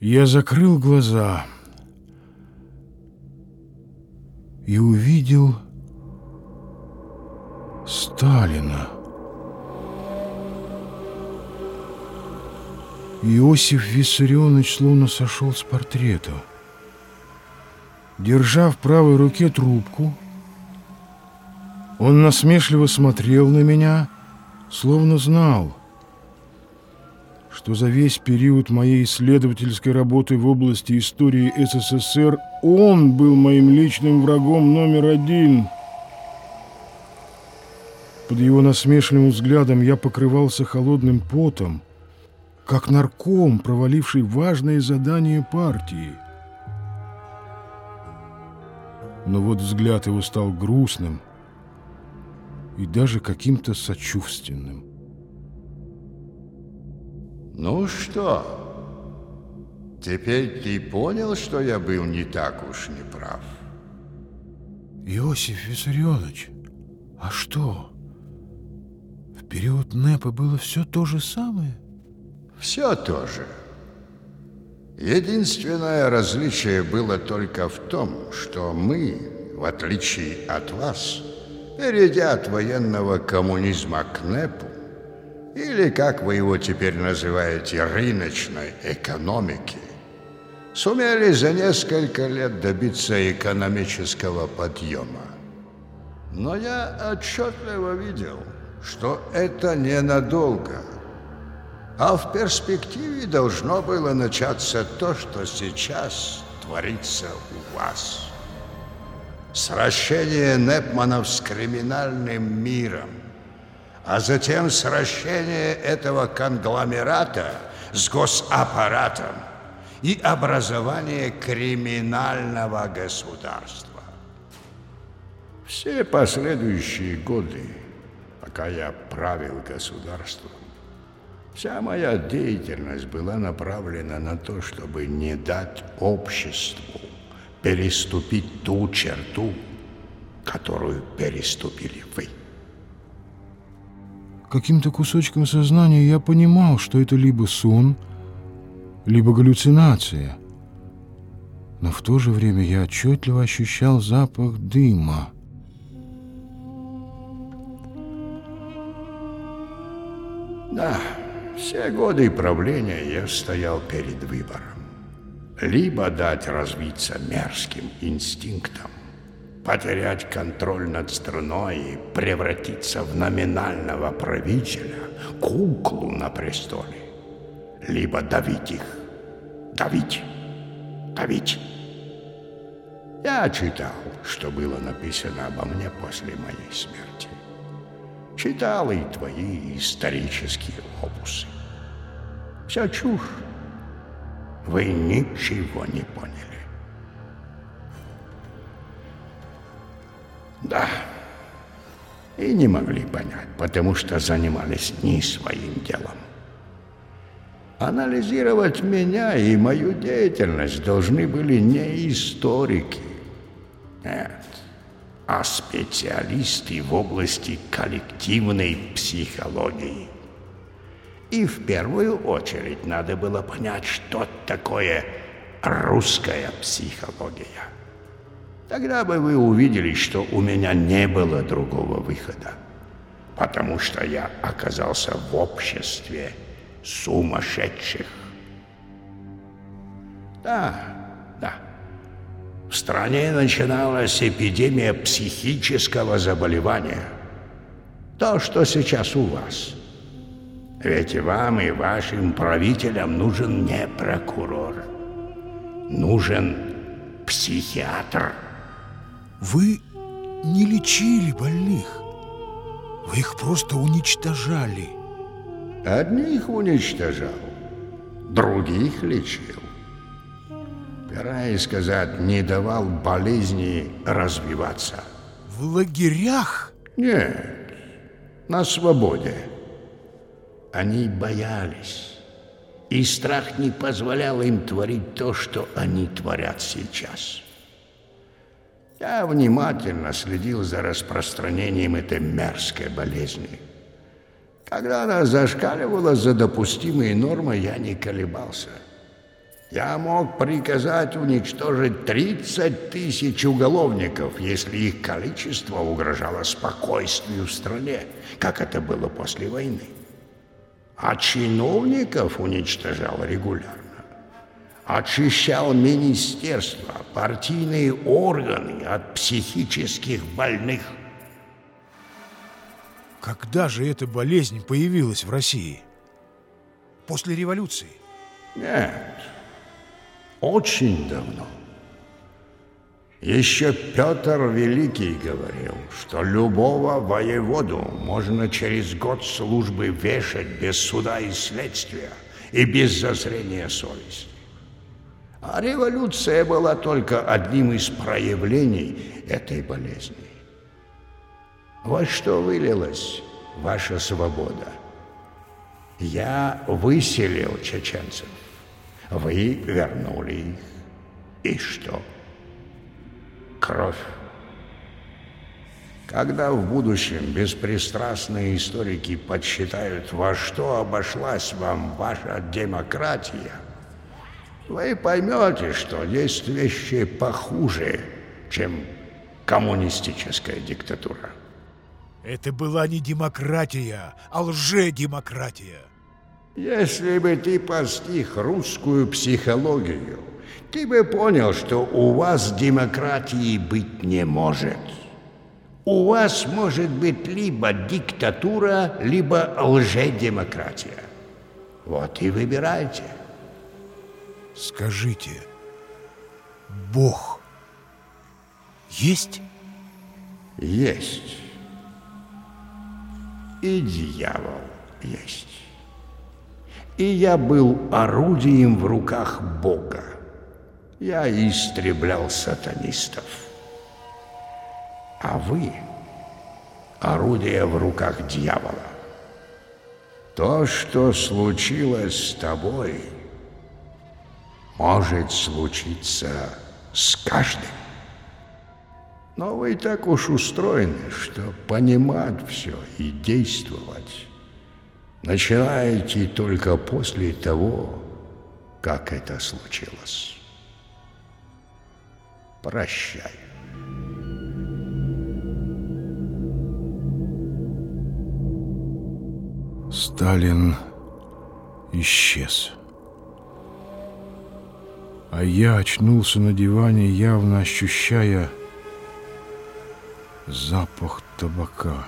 Я закрыл глаза и увидел Сталина. Иосиф Виссарионович словно сошел с портрета. Держа в правой руке трубку, он насмешливо смотрел на меня, словно знал, что за весь период моей исследовательской работы в области истории СССР он был моим личным врагом номер один. Под его насмешливым взглядом я покрывался холодным потом, как нарком, проваливший важное задание партии. Но вот взгляд его стал грустным и даже каким-то сочувственным. Ну что, теперь ты понял, что я был не так уж не прав? Иосиф Виссарионович, а что? В период НЭПа было все то же самое? Все то же. Единственное различие было только в том, что мы, в отличие от вас, перейдя от военного коммунизма к НЭПу, или, как вы его теперь называете, рыночной экономики, сумели за несколько лет добиться экономического подъема. Но я отчетливо видел, что это ненадолго. А в перспективе должно было начаться то, что сейчас творится у вас. Сращение Непманов с криминальным миром – а затем сращение этого конгломерата с госаппаратом и образование криминального государства. Все последующие годы, пока я правил государством, вся моя деятельность была направлена на то, чтобы не дать обществу переступить ту черту, которую переступили вы. Каким-то кусочком сознания я понимал, что это либо сон, либо галлюцинация. Но в то же время я отчетливо ощущал запах дыма. Да, все годы правления я стоял перед выбором. Либо дать развиться мерзким инстинктам, потерять контроль над страной и превратиться в номинального правителя, куклу на престоле, либо давить их, давить, давить. Я читал, что было написано обо мне после моей смерти. Читал и твои исторические опусы. Вся чушь. Вы ничего не поняли. Да. И не могли понять, потому что занимались не своим делом. Анализировать меня и мою деятельность должны были не историки. Нет, а специалисты в области коллективной психологии. И в первую очередь надо было понять, что такое русская психология. Тогда бы вы увидели, что у меня не было другого выхода, потому что я оказался в обществе сумасшедших. Да, да. В стране начиналась эпидемия психического заболевания. То, что сейчас у вас. Ведь вам и вашим правителям нужен не прокурор. Нужен психиатр. Вы не лечили больных. Вы их просто уничтожали. Одних уничтожал, других лечил. Вернее сказать, не давал болезни развиваться. В лагерях? Нет, на свободе. Они боялись. И страх не позволял им творить то, что они творят сейчас. Я внимательно следил за распространением этой мерзкой болезни. Когда она зашкаливала за допустимые нормы, я не колебался. Я мог приказать уничтожить 30 тысяч уголовников, если их количество угрожало спокойствию в стране, как это было после войны. А чиновников уничтожал регулярно. Очищал министерства, партийные органы от психических больных. Когда же эта болезнь появилась в России? После революции? Нет, очень давно. Еще Петр Великий говорил, что любого воеводу можно через год службы вешать без суда и следствия и без зазрения совести. А революция была только одним из проявлений этой болезни. Вот что вылилась ваша свобода. Я выселил чеченцев. Вы вернули их. И что? Кровь. Когда в будущем беспристрастные историки подсчитают, во что обошлась вам ваша демократия, вы поймете, что есть вещи похуже, чем коммунистическая диктатура. Это была не демократия, а лжедемократия. Если бы ты постиг русскую психологию, ты бы понял, что у вас демократии быть не может. У вас может быть либо диктатура, либо лжедемократия. Вот и выбирайте. Скажите, Бог есть? Есть. И дьявол есть и я был орудием в руках Бога. Я истреблял сатанистов. А вы — орудие в руках дьявола. То, что случилось с тобой, может случиться с каждым. Но вы так уж устроены, что понимать все и действовать начинаете только после того, как это случилось. Прощай. Сталин исчез. А я очнулся на диване, явно ощущая запах табака.